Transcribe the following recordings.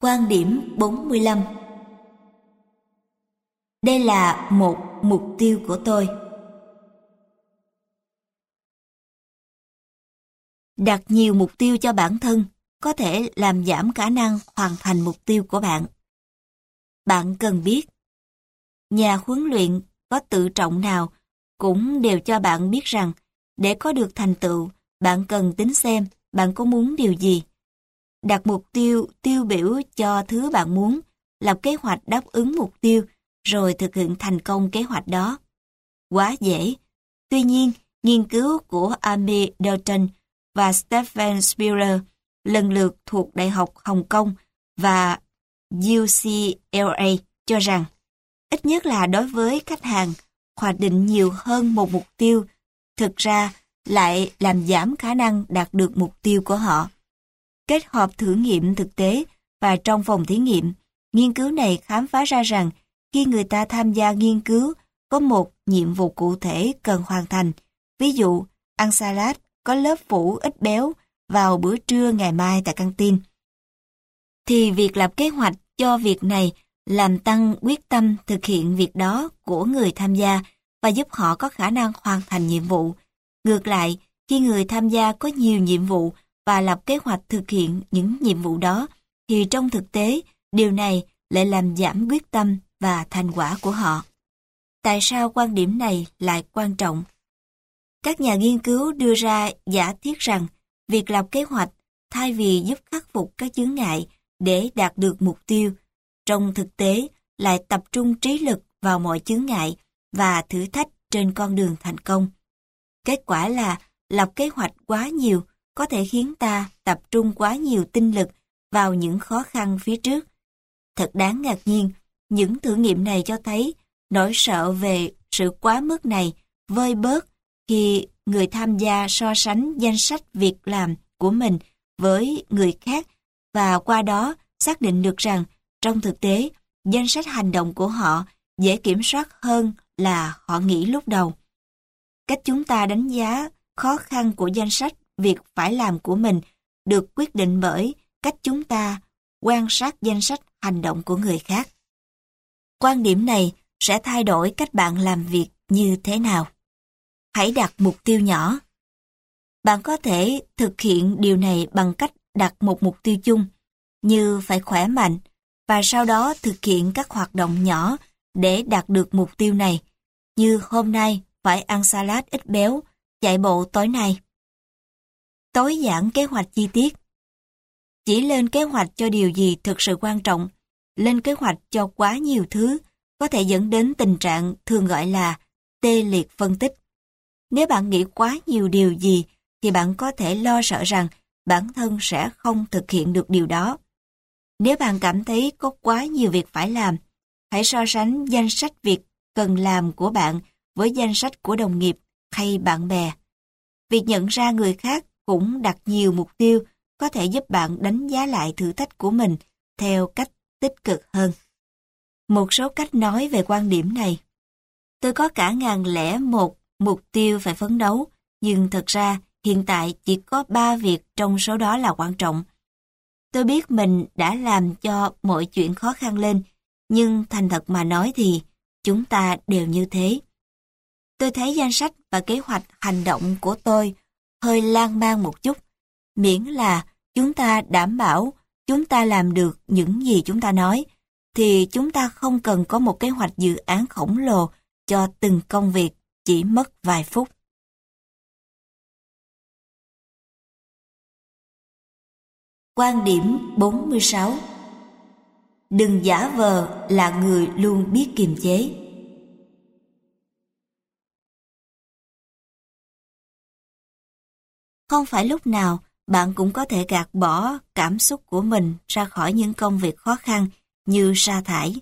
Quan điểm 45 Đây là một mục tiêu của tôi. Đặt nhiều mục tiêu cho bản thân có thể làm giảm khả năng hoàn thành mục tiêu của bạn. Bạn cần biết, nhà huấn luyện có tự trọng nào cũng đều cho bạn biết rằng để có được thành tựu, bạn cần tính xem bạn có muốn điều gì. Đặt mục tiêu tiêu biểu cho thứ bạn muốn, lập kế hoạch đáp ứng mục tiêu, rồi thực hiện thành công kế hoạch đó. Quá dễ. Tuy nhiên, nghiên cứu của Amy Dalton và Stephen Spiller lần lượt thuộc Đại học Hồng Kông và UCLA cho rằng ít nhất là đối với khách hàng hoạch định nhiều hơn một mục tiêu thực ra lại làm giảm khả năng đạt được mục tiêu của họ. Kết hợp thử nghiệm thực tế và trong phòng thí nghiệm, nghiên cứu này khám phá ra rằng khi người ta tham gia nghiên cứu có một nhiệm vụ cụ thể cần hoàn thành, ví dụ ăn salad có lớp phủ ít béo vào bữa trưa ngày mai tại căng tin, thì việc lập kế hoạch cho việc này làm tăng quyết tâm thực hiện việc đó của người tham gia và giúp họ có khả năng hoàn thành nhiệm vụ. Ngược lại, khi người tham gia có nhiều nhiệm vụ và lập kế hoạch thực hiện những nhiệm vụ đó, thì trong thực tế, điều này lại làm giảm quyết tâm và thành quả của họ. Tại sao quan điểm này lại quan trọng? Các nhà nghiên cứu đưa ra giả thiết rằng việc lập kế hoạch thay vì giúp khắc phục các chướng ngại để đạt được mục tiêu, trong thực tế lại tập trung trí lực vào mọi chướng ngại và thử thách trên con đường thành công. Kết quả là lập kế hoạch quá nhiều có thể khiến ta tập trung quá nhiều tinh lực vào những khó khăn phía trước. Thật đáng ngạc nhiên, những thử nghiệm này cho thấy nỗi sợ về sự quá mức này vơi bớt khi người tham gia so sánh danh sách việc làm của mình với người khác và qua đó xác định được rằng trong thực tế danh sách hành động của họ dễ kiểm soát hơn là họ nghĩ lúc đầu. Cách chúng ta đánh giá khó khăn của danh sách việc phải làm của mình được quyết định bởi cách chúng ta quan sát danh sách hành động của người khác. Quan điểm này sẽ thay đổi cách bạn làm việc như thế nào. Hãy đặt mục tiêu nhỏ. Bạn có thể thực hiện điều này bằng cách đặt một mục tiêu chung, như phải khỏe mạnh, và sau đó thực hiện các hoạt động nhỏ để đạt được mục tiêu này, như hôm nay phải ăn salad ít béo, chạy bộ tối nay. Tối giản kế hoạch chi tiết Chỉ lên kế hoạch cho điều gì thực sự quan trọng, lên kế hoạch cho quá nhiều thứ có thể dẫn đến tình trạng thường gọi là tê liệt phân tích. Nếu bạn nghĩ quá nhiều điều gì thì bạn có thể lo sợ rằng bản thân sẽ không thực hiện được điều đó. Nếu bạn cảm thấy có quá nhiều việc phải làm, hãy so sánh danh sách việc cần làm của bạn với danh sách của đồng nghiệp hay bạn bè. Việc nhận ra người khác cũng đặt nhiều mục tiêu có thể giúp bạn đánh giá lại thử thách của mình theo cách tích cực hơn. Một số cách nói về quan điểm này. Tôi có cả ngàn lẻ một mục tiêu phải phấn đấu, nhưng thật ra hiện tại chỉ có ba việc trong số đó là quan trọng. Tôi biết mình đã làm cho mọi chuyện khó khăn lên, nhưng thành thật mà nói thì chúng ta đều như thế. Tôi thấy danh sách và kế hoạch hành động của tôi hơi lan man một chút, miễn là chúng ta đảm bảo chúng ta làm được những gì chúng ta nói, thì chúng ta không cần có một kế hoạch dự án khổng lồ cho từng công việc chỉ mất vài phút. Quan điểm 46 Đừng giả vờ là người luôn biết kiềm chế. Không phải lúc nào bạn cũng có thể gạt bỏ cảm xúc của mình ra khỏi những công việc khó khăn như sa thải.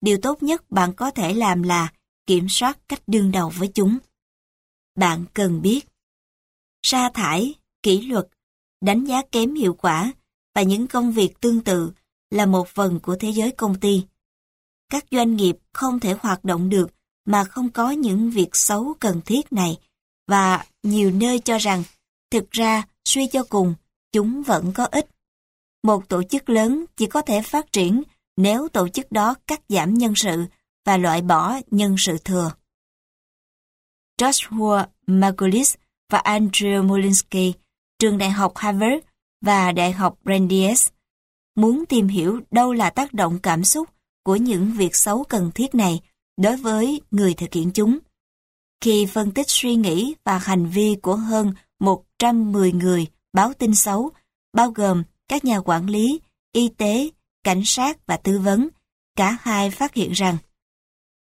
Điều tốt nhất bạn có thể làm là kiểm soát cách đương đầu với chúng. Bạn cần biết sa thải, kỷ luật, đánh giá kém hiệu quả và những công việc tương tự là một phần của thế giới công ty. Các doanh nghiệp không thể hoạt động được mà không có những việc xấu cần thiết này và nhiều nơi cho rằng thực ra suy cho cùng chúng vẫn có ích. Một tổ chức lớn chỉ có thể phát triển nếu tổ chức đó cắt giảm nhân sự và loại bỏ nhân sự thừa. Joshua Margulis và Andrew Molinsky, trường đại học Harvard và đại học Brandeis, muốn tìm hiểu đâu là tác động cảm xúc của những việc xấu cần thiết này đối với người thực hiện chúng. Khi phân tích suy nghĩ và hành vi của hơn 110 người báo tin xấu, bao gồm các nhà quản lý, y tế, cảnh sát và tư vấn, cả hai phát hiện rằng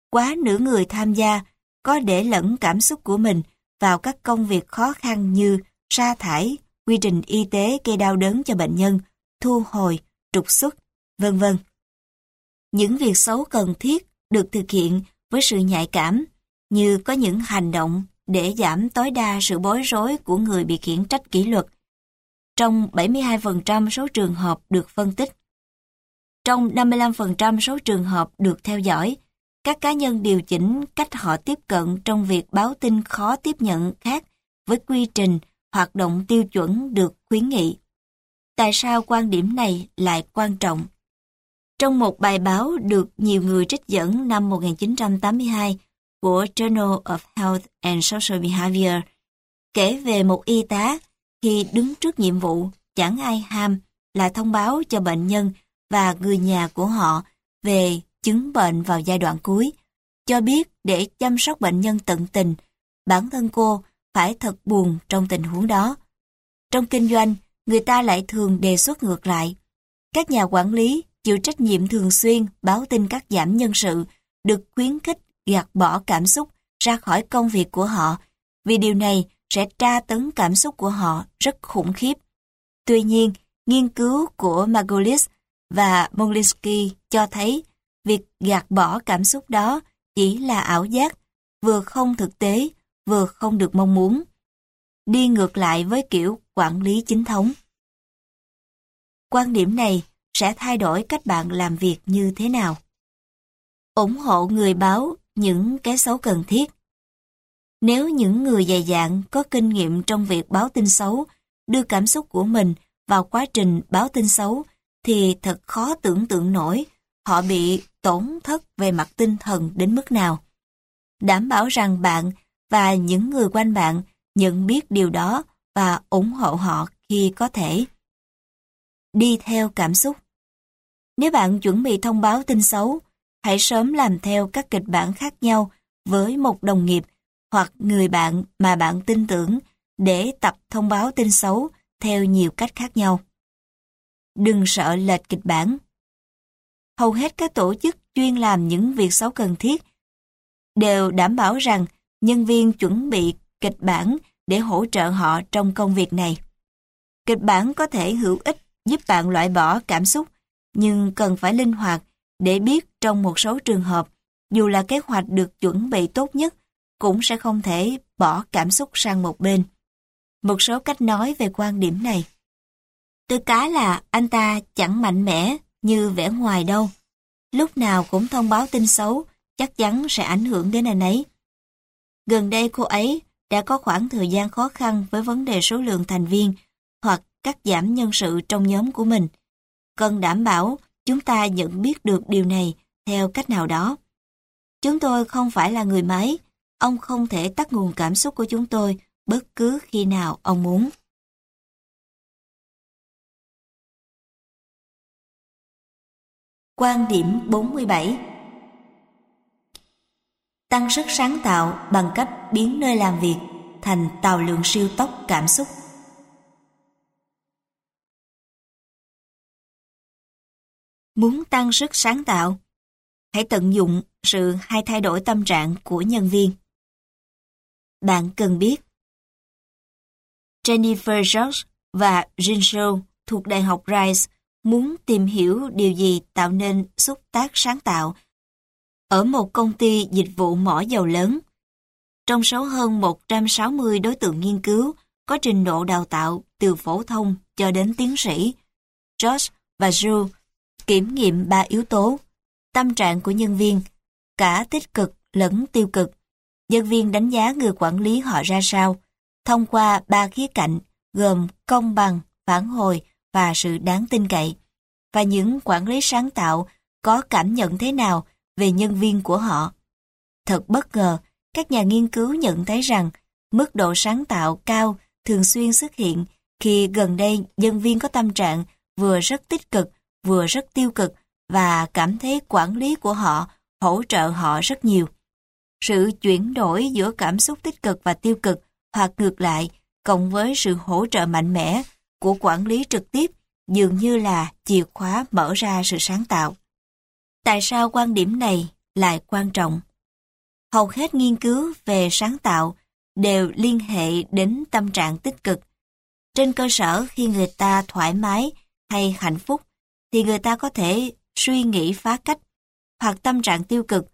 quá nửa người tham gia có để lẫn cảm xúc của mình vào các công việc khó khăn như sa thải, quy trình y tế gây đau đớn cho bệnh nhân, thu hồi, trục xuất, vân vân. Những việc xấu cần thiết được thực hiện với sự nhạy cảm, như có những hành động để giảm tối đa sự bối rối của người bị khiển trách kỷ luật. Trong 72% số trường hợp được phân tích. Trong 55% số trường hợp được theo dõi, các cá nhân điều chỉnh cách họ tiếp cận trong việc báo tin khó tiếp nhận khác với quy trình hoạt động tiêu chuẩn được khuyến nghị. Tại sao quan điểm này lại quan trọng? Trong một bài báo được nhiều người trích dẫn năm 1982 của Journal of Health and Social Behavior, kể về một y tá khi đứng trước nhiệm vụ chẳng ai ham là thông báo cho bệnh nhân và người nhà của họ về chứng bệnh vào giai đoạn cuối, cho biết để chăm sóc bệnh nhân tận tình, bản thân cô phải thật buồn trong tình huống đó. Trong kinh doanh, người ta lại thường đề xuất ngược lại. Các nhà quản lý chịu trách nhiệm thường xuyên báo tin các giảm nhân sự được khuyến khích gạt bỏ cảm xúc ra khỏi công việc của họ vì điều này sẽ tra tấn cảm xúc của họ rất khủng khiếp. Tuy nhiên, nghiên cứu của Margulis và Molinsky cho thấy việc gạt bỏ cảm xúc đó chỉ là ảo giác, vừa không thực tế, vừa không được mong muốn. Đi ngược lại với kiểu quản lý chính thống. Quan điểm này sẽ thay đổi cách bạn làm việc như thế nào. ủng hộ người báo những cái xấu cần thiết. Nếu những người dày dạn có kinh nghiệm trong việc báo tin xấu, đưa cảm xúc của mình vào quá trình báo tin xấu, thì thật khó tưởng tượng nổi họ bị tổn thất về mặt tinh thần đến mức nào. Đảm bảo rằng bạn và những người quanh bạn nhận biết điều đó và ủng hộ họ khi có thể. Đi theo cảm xúc Nếu bạn chuẩn bị thông báo tin xấu, hãy sớm làm theo các kịch bản khác nhau với một đồng nghiệp hoặc người bạn mà bạn tin tưởng để tập thông báo tin xấu theo nhiều cách khác nhau. Đừng sợ lệch kịch bản. Hầu hết các tổ chức chuyên làm những việc xấu cần thiết đều đảm bảo rằng nhân viên chuẩn bị kịch bản để hỗ trợ họ trong công việc này. Kịch bản có thể hữu ích giúp bạn loại bỏ cảm xúc, nhưng cần phải linh hoạt để biết trong một số trường hợp, dù là kế hoạch được chuẩn bị tốt nhất, cũng sẽ không thể bỏ cảm xúc sang một bên. Một số cách nói về quan điểm này. Từ cá là anh ta chẳng mạnh mẽ như vẻ ngoài đâu. Lúc nào cũng thông báo tin xấu, chắc chắn sẽ ảnh hưởng đến anh ấy. Gần đây cô ấy đã có khoảng thời gian khó khăn với vấn đề số lượng thành viên hoặc cắt giảm nhân sự trong nhóm của mình. Cần đảm bảo chúng ta nhận biết được điều này theo cách nào đó. Chúng tôi không phải là người máy, ông không thể tắt nguồn cảm xúc của chúng tôi bất cứ khi nào ông muốn. Quan điểm 47 Tăng sức sáng tạo bằng cách biến nơi làm việc thành tàu lượng siêu tốc cảm xúc. Muốn tăng sức sáng tạo, hãy tận dụng sự hay thay đổi tâm trạng của nhân viên. Bạn cần biết Jennifer George và Jinshou thuộc Đại học Rice muốn tìm hiểu điều gì tạo nên xúc tác sáng tạo ở một công ty dịch vụ mỏ dầu lớn. Trong số hơn 160 đối tượng nghiên cứu có trình độ đào tạo từ phổ thông cho đến tiến sĩ, George và Jules kiểm nghiệm ba yếu tố, tâm trạng của nhân viên, cả tích cực lẫn tiêu cực. Nhân viên đánh giá người quản lý họ ra sao, thông qua ba khía cạnh gồm công bằng, phản hồi và sự đáng tin cậy, và những quản lý sáng tạo có cảm nhận thế nào về nhân viên của họ. Thật bất ngờ, các nhà nghiên cứu nhận thấy rằng mức độ sáng tạo cao thường xuyên xuất hiện khi gần đây nhân viên có tâm trạng vừa rất tích cực, vừa rất tiêu cực và cảm thấy quản lý của họ hỗ trợ họ rất nhiều. Sự chuyển đổi giữa cảm xúc tích cực và tiêu cực hoặc ngược lại, cộng với sự hỗ trợ mạnh mẽ của quản lý trực tiếp dường như là chìa khóa mở ra sự sáng tạo. Tại sao quan điểm này lại quan trọng? Hầu hết nghiên cứu về sáng tạo đều liên hệ đến tâm trạng tích cực. Trên cơ sở khi người ta thoải mái hay hạnh phúc, thì người ta có thể suy nghĩ phá cách, hoặc tâm trạng tiêu cực,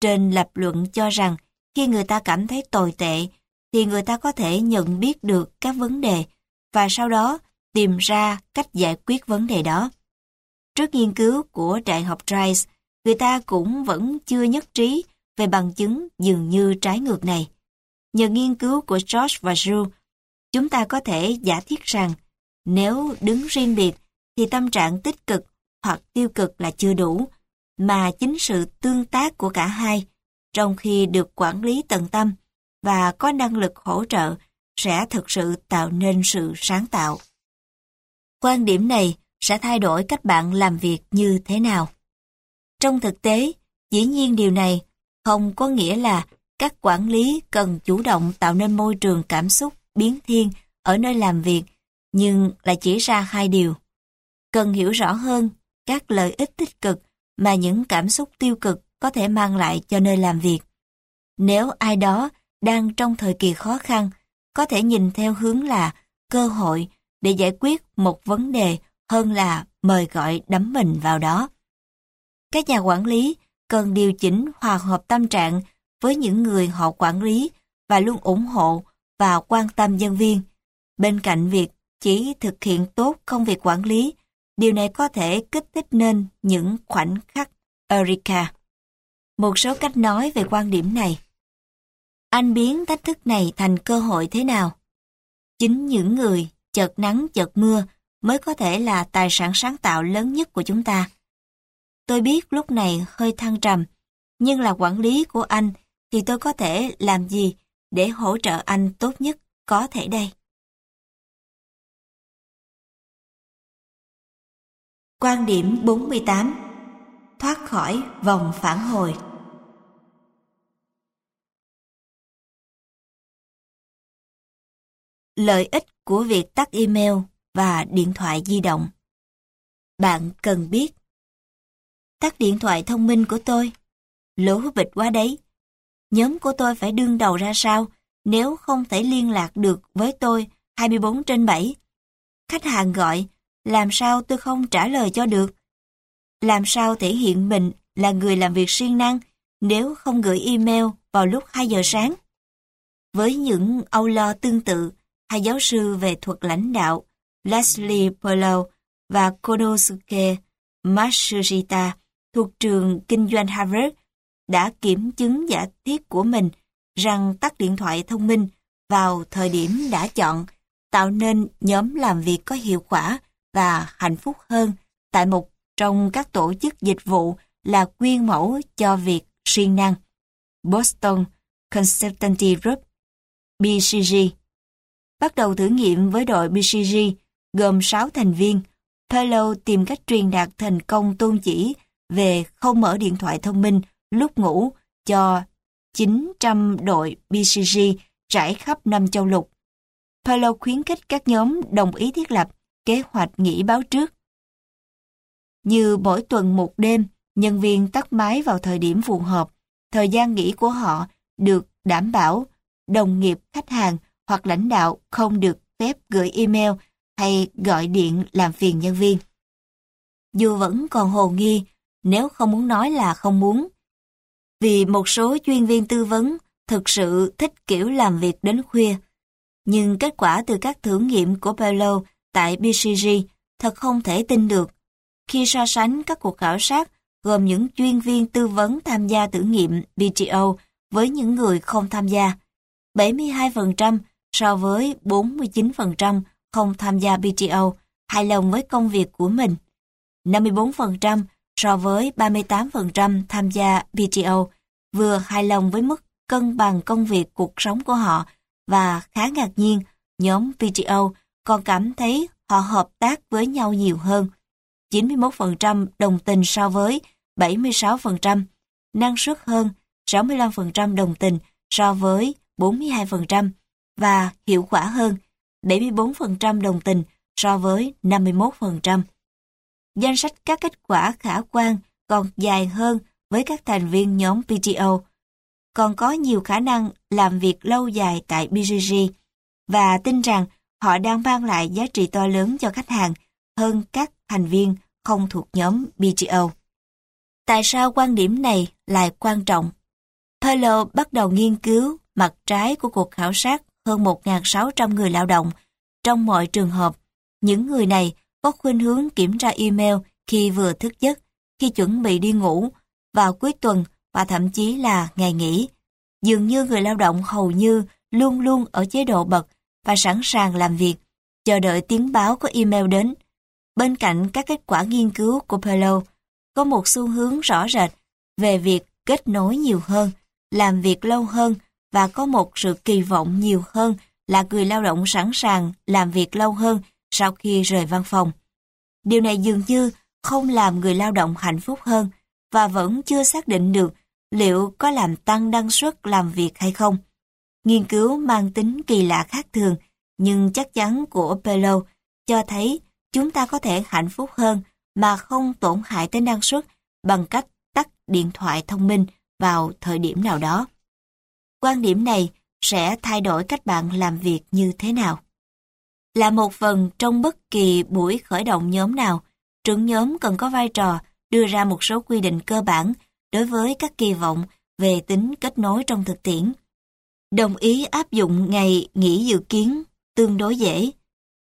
trên lập luận cho rằng khi người ta cảm thấy tồi tệ, thì người ta có thể nhận biết được các vấn đề và sau đó tìm ra cách giải quyết vấn đề đó. Trước nghiên cứu của Đại học Rice, người ta cũng vẫn chưa nhất trí về bằng chứng dường như trái ngược này. Nhờ nghiên cứu của George và Drew, chúng ta có thể giả thiết rằng nếu đứng riêng biệt thì tâm trạng tích cực hoặc tiêu cực là chưa đủ, mà chính sự tương tác của cả hai, trong khi được quản lý tận tâm và có năng lực hỗ trợ sẽ thực sự tạo nên sự sáng tạo. Quan điểm này sẽ thay đổi cách bạn làm việc như thế nào. Trong thực tế, dĩ nhiên điều này không có nghĩa là các quản lý cần chủ động tạo nên môi trường cảm xúc biến thiên ở nơi làm việc, nhưng lại chỉ ra hai điều. Cần hiểu rõ hơn các lợi ích tích cực mà những cảm xúc tiêu cực có thể mang lại cho nơi làm việc. Nếu ai đó đang trong thời kỳ khó khăn, có thể nhìn theo hướng là cơ hội để giải quyết một vấn đề hơn là mời gọi đắm mình vào đó. Các nhà quản lý cần điều chỉnh hòa hợp tâm trạng với những người họ quản lý và luôn ủng hộ và quan tâm nhân viên. Bên cạnh việc chỉ thực hiện tốt công việc quản lý, điều này có thể kích thích nên những khoảnh khắc Erika. Một số cách nói về quan điểm này. Anh biến thách thức này thành cơ hội thế nào? Chính những người chợt nắng chợt mưa mới có thể là tài sản sáng tạo lớn nhất của chúng ta. Tôi biết lúc này hơi thăng trầm, nhưng là quản lý của anh thì tôi có thể làm gì để hỗ trợ anh tốt nhất có thể đây. Quan điểm 48 Thoát khỏi vòng phản hồi. Lợi ích của việc tắt email và điện thoại di động. Bạn cần biết. Tắt điện thoại thông minh của tôi. Lỗ bịch quá đấy. Nhóm của tôi phải đương đầu ra sao nếu không thể liên lạc được với tôi 24 trên 7? Khách hàng gọi làm sao tôi không trả lời cho được? Làm sao thể hiện mình là người làm việc siêng năng nếu không gửi email vào lúc 2 giờ sáng? Với những âu lo tương tự, hai giáo sư về thuật lãnh đạo Leslie Perlow và Konosuke Matsushita thuộc trường kinh doanh Harvard đã kiểm chứng giả thiết của mình rằng tắt điện thoại thông minh vào thời điểm đã chọn tạo nên nhóm làm việc có hiệu quả và hạnh phúc hơn tại một trong các tổ chức dịch vụ là quyên mẫu cho việc siêng năng. Boston Consultancy Group BCG Bắt đầu thử nghiệm với đội BCG gồm 6 thành viên, Pelo tìm cách truyền đạt thành công tôn chỉ về không mở điện thoại thông minh lúc ngủ cho 900 đội BCG trải khắp năm châu lục. Pelo khuyến khích các nhóm đồng ý thiết lập kế hoạch nghỉ báo trước. Như mỗi tuần một đêm, nhân viên tắt máy vào thời điểm phù hợp, thời gian nghỉ của họ được đảm bảo, đồng nghiệp, khách hàng hoặc lãnh đạo không được phép gửi email hay gọi điện làm phiền nhân viên. Dù vẫn còn hồ nghi, nếu không muốn nói là không muốn. Vì một số chuyên viên tư vấn thực sự thích kiểu làm việc đến khuya. Nhưng kết quả từ các thử nghiệm của Paulo tại BCG thật không thể tin được. Khi so sánh các cuộc khảo sát gồm những chuyên viên tư vấn tham gia thử nghiệm BTO với những người không tham gia, 72% so với 49% không tham gia BTO hài lòng với công việc của mình. 54% so với 38% tham gia BTO vừa hài lòng với mức cân bằng công việc cuộc sống của họ và khá ngạc nhiên nhóm BTO còn cảm thấy họ hợp tác với nhau nhiều hơn. 91% đồng tình so với 76%, năng suất hơn 65% đồng tình so với 42% và hiệu quả hơn 74% đồng tình so với 51%. Danh sách các kết quả khả quan còn dài hơn với các thành viên nhóm PTO, còn có nhiều khả năng làm việc lâu dài tại BGG và tin rằng họ đang mang lại giá trị to lớn cho khách hàng hơn các thành viên không thuộc nhóm BGO. Tại sao quan điểm này lại quan trọng? Perlow bắt đầu nghiên cứu mặt trái của cuộc khảo sát hơn 1.600 người lao động. Trong mọi trường hợp, những người này có khuynh hướng kiểm tra email khi vừa thức giấc, khi chuẩn bị đi ngủ, vào cuối tuần và thậm chí là ngày nghỉ. Dường như người lao động hầu như luôn luôn ở chế độ bật và sẵn sàng làm việc, chờ đợi tiếng báo có email đến. Bên cạnh các kết quả nghiên cứu của Perlow, có một xu hướng rõ rệt về việc kết nối nhiều hơn, làm việc lâu hơn và có một sự kỳ vọng nhiều hơn là người lao động sẵn sàng làm việc lâu hơn sau khi rời văn phòng. Điều này dường như không làm người lao động hạnh phúc hơn và vẫn chưa xác định được liệu có làm tăng năng suất làm việc hay không. Nghiên cứu mang tính kỳ lạ khác thường, nhưng chắc chắn của Pelo cho thấy chúng ta có thể hạnh phúc hơn mà không tổn hại tới năng suất bằng cách tắt điện thoại thông minh vào thời điểm nào đó. Quan điểm này sẽ thay đổi cách bạn làm việc như thế nào. Là một phần trong bất kỳ buổi khởi động nhóm nào, trưởng nhóm cần có vai trò đưa ra một số quy định cơ bản đối với các kỳ vọng về tính kết nối trong thực tiễn. Đồng ý áp dụng ngày nghỉ dự kiến tương đối dễ.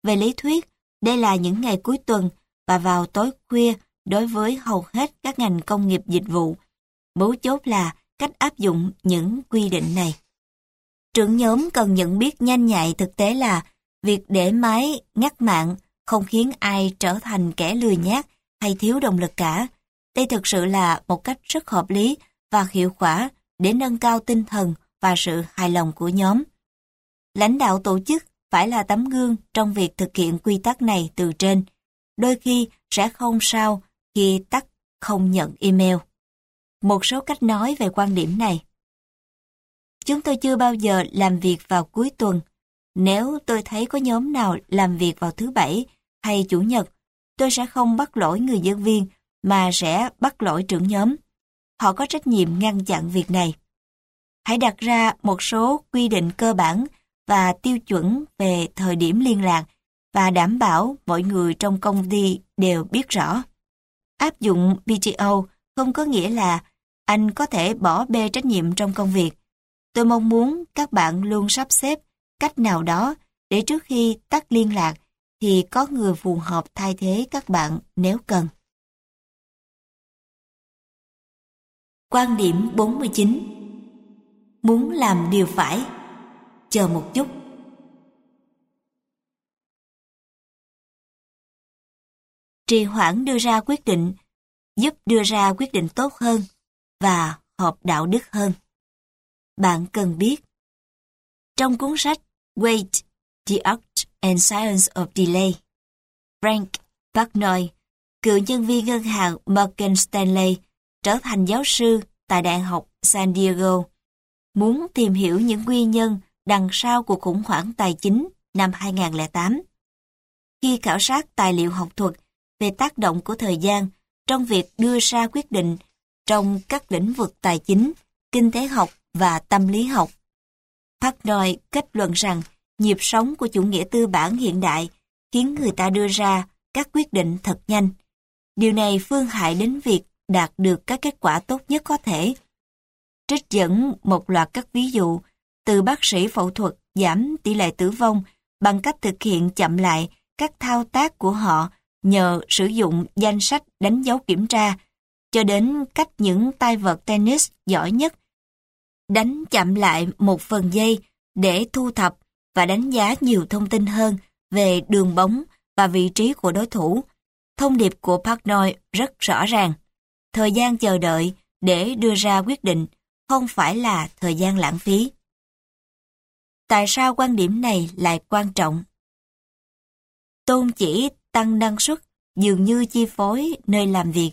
Về lý thuyết, đây là những ngày cuối tuần và vào tối khuya đối với hầu hết các ngành công nghiệp dịch vụ. Mấu chốt là cách áp dụng những quy định này. Trưởng nhóm cần nhận biết nhanh nhạy thực tế là việc để máy ngắt mạng không khiến ai trở thành kẻ lười nhác hay thiếu động lực cả. Đây thực sự là một cách rất hợp lý và hiệu quả để nâng cao tinh thần và sự hài lòng của nhóm. Lãnh đạo tổ chức phải là tấm gương trong việc thực hiện quy tắc này từ trên. Đôi khi sẽ không sao khi tắt không nhận email. Một số cách nói về quan điểm này. Chúng tôi chưa bao giờ làm việc vào cuối tuần. Nếu tôi thấy có nhóm nào làm việc vào thứ bảy hay chủ nhật, tôi sẽ không bắt lỗi người nhân viên mà sẽ bắt lỗi trưởng nhóm. Họ có trách nhiệm ngăn chặn việc này. Hãy đặt ra một số quy định cơ bản và tiêu chuẩn về thời điểm liên lạc và đảm bảo mọi người trong công ty đều biết rõ. Áp dụng PTO không có nghĩa là anh có thể bỏ bê trách nhiệm trong công việc. Tôi mong muốn các bạn luôn sắp xếp cách nào đó để trước khi tắt liên lạc thì có người phù hợp thay thế các bạn nếu cần. Quan điểm 49 Muốn làm điều phải. Chờ một chút. Trì hoãn đưa ra quyết định giúp đưa ra quyết định tốt hơn và hợp đạo đức hơn. Bạn cần biết Trong cuốn sách Wait, The Art and Science of Delay Frank Backnoy, cựu nhân viên ngân hàng Morgan Stanley trở thành giáo sư tại Đại học San Diego, muốn tìm hiểu những nguyên nhân đằng sau cuộc khủng hoảng tài chính năm 2008. Khi khảo sát tài liệu học thuật về tác động của thời gian trong việc đưa ra quyết định trong các lĩnh vực tài chính, kinh tế học và tâm lý học. Partnoy kết luận rằng nhịp sống của chủ nghĩa tư bản hiện đại khiến người ta đưa ra các quyết định thật nhanh. Điều này phương hại đến việc đạt được các kết quả tốt nhất có thể. Trích dẫn một loạt các ví dụ từ bác sĩ phẫu thuật giảm tỷ lệ tử vong bằng cách thực hiện chậm lại các thao tác của họ nhờ sử dụng danh sách đánh dấu kiểm tra, cho đến cách những tay vợt tennis giỏi nhất đánh chậm lại một phần giây để thu thập và đánh giá nhiều thông tin hơn về đường bóng và vị trí của đối thủ, thông điệp của Partnoy rất rõ ràng. Thời gian chờ đợi để đưa ra quyết định không phải là thời gian lãng phí. Tại sao quan điểm này lại quan trọng? Tôn chỉ tăng năng suất dường như chi phối nơi làm việc.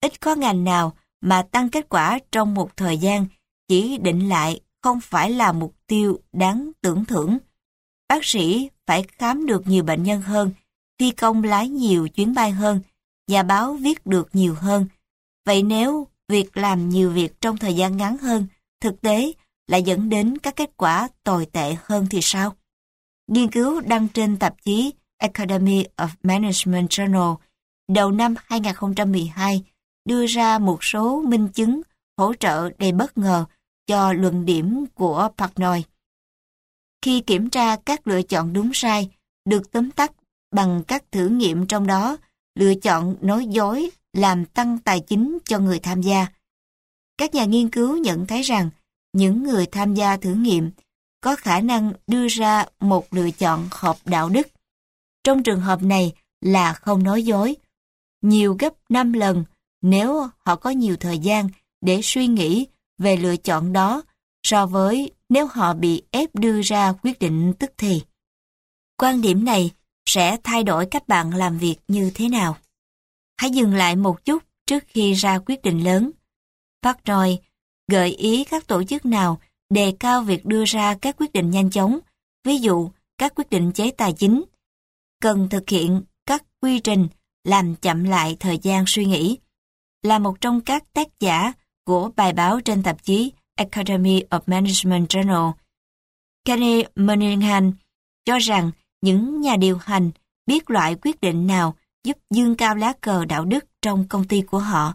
Ít có ngành nào mà tăng kết quả trong một thời gian chỉ định lại không phải là mục tiêu đáng tưởng thưởng. Bác sĩ phải khám được nhiều bệnh nhân hơn, phi công lái nhiều chuyến bay hơn, nhà báo viết được nhiều hơn. Vậy nếu việc làm nhiều việc trong thời gian ngắn hơn, thực tế lại dẫn đến các kết quả tồi tệ hơn thì sao? Nghiên cứu đăng trên tạp chí Academy of Management Journal đầu năm 2012 đưa ra một số minh chứng hỗ trợ đầy bất ngờ cho luận điểm của Partnoy. Khi kiểm tra các lựa chọn đúng sai, được tóm tắt bằng các thử nghiệm trong đó, lựa chọn nói dối làm tăng tài chính cho người tham gia. Các nhà nghiên cứu nhận thấy rằng những người tham gia thử nghiệm có khả năng đưa ra một lựa chọn hợp đạo đức. Trong trường hợp này là không nói dối, nhiều gấp 5 lần nếu họ có nhiều thời gian để suy nghĩ về lựa chọn đó so với nếu họ bị ép đưa ra quyết định tức thì. Quan điểm này sẽ thay đổi cách bạn làm việc như thế nào. Hãy dừng lại một chút trước khi ra quyết định lớn. Partnoy gợi ý các tổ chức nào đề cao việc đưa ra các quyết định nhanh chóng, ví dụ các quyết định chế tài chính, cần thực hiện các quy trình làm chậm lại thời gian suy nghĩ. Là một trong các tác giả của bài báo trên tạp chí Academy of Management Journal, Kenny Monahan cho rằng những nhà điều hành biết loại quyết định nào giúp dương cao lá cờ đạo đức trong công ty của họ.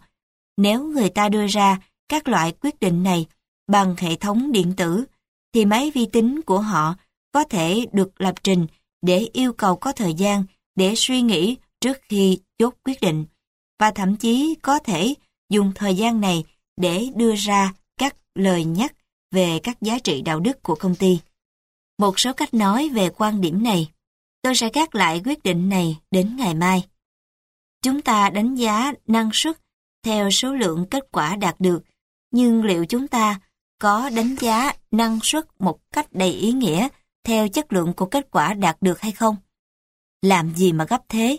Nếu người ta đưa ra các loại quyết định này bằng hệ thống điện tử, thì máy vi tính của họ có thể được lập trình để yêu cầu có thời gian để suy nghĩ trước khi chốt quyết định, và thậm chí có thể dùng thời gian này để đưa ra các lời nhắc về các giá trị đạo đức của công ty. Một số cách nói về quan điểm này, tôi sẽ gác lại quyết định này đến ngày mai. Chúng ta đánh giá năng suất theo số lượng kết quả đạt được, nhưng liệu chúng ta có đánh giá năng suất một cách đầy ý nghĩa theo chất lượng của kết quả đạt được hay không? Làm gì mà gấp thế?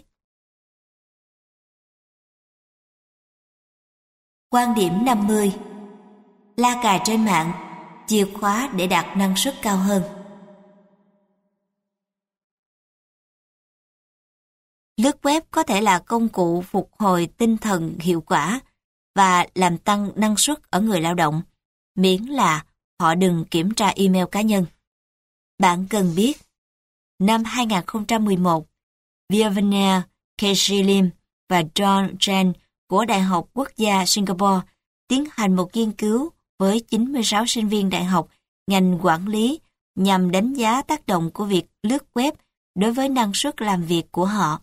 Quan điểm 50 La cài trên mạng, chìa khóa để đạt năng suất cao hơn. Lướt web có thể là công cụ phục hồi tinh thần hiệu quả và làm tăng năng suất ở người lao động, miễn là họ đừng kiểm tra email cá nhân. Bạn cần biết, năm 2011, Viviana Keshilim và John Chen của Đại học Quốc gia Singapore tiến hành một nghiên cứu với 96 sinh viên đại học ngành quản lý nhằm đánh giá tác động của việc lướt web đối với năng suất làm việc của họ.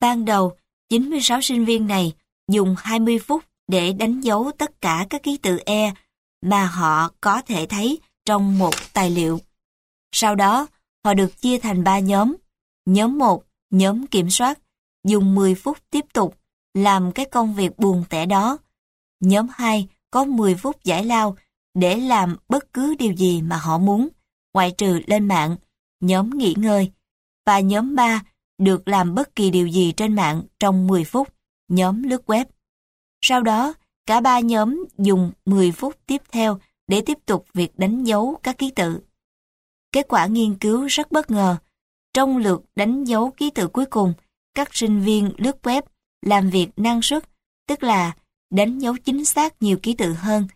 Ban đầu, 96 sinh viên này dùng 20 phút để đánh dấu tất cả các ký tự E mà họ có thể thấy trong một tài liệu. Sau đó, họ được chia thành 3 nhóm. Nhóm 1, nhóm kiểm soát, dùng 10 phút tiếp tục làm cái công việc buồn tẻ đó. Nhóm 2 có 10 phút giải lao để làm bất cứ điều gì mà họ muốn, ngoại trừ lên mạng, nhóm nghỉ ngơi. Và nhóm 3 được làm bất kỳ điều gì trên mạng trong 10 phút, nhóm lướt web. Sau đó, cả ba nhóm dùng 10 phút tiếp theo để tiếp tục việc đánh dấu các ký tự. Kết quả nghiên cứu rất bất ngờ. Trong lượt đánh dấu ký tự cuối cùng, các sinh viên lướt web làm việc năng suất, tức là đánh dấu chính xác nhiều ký tự hơn.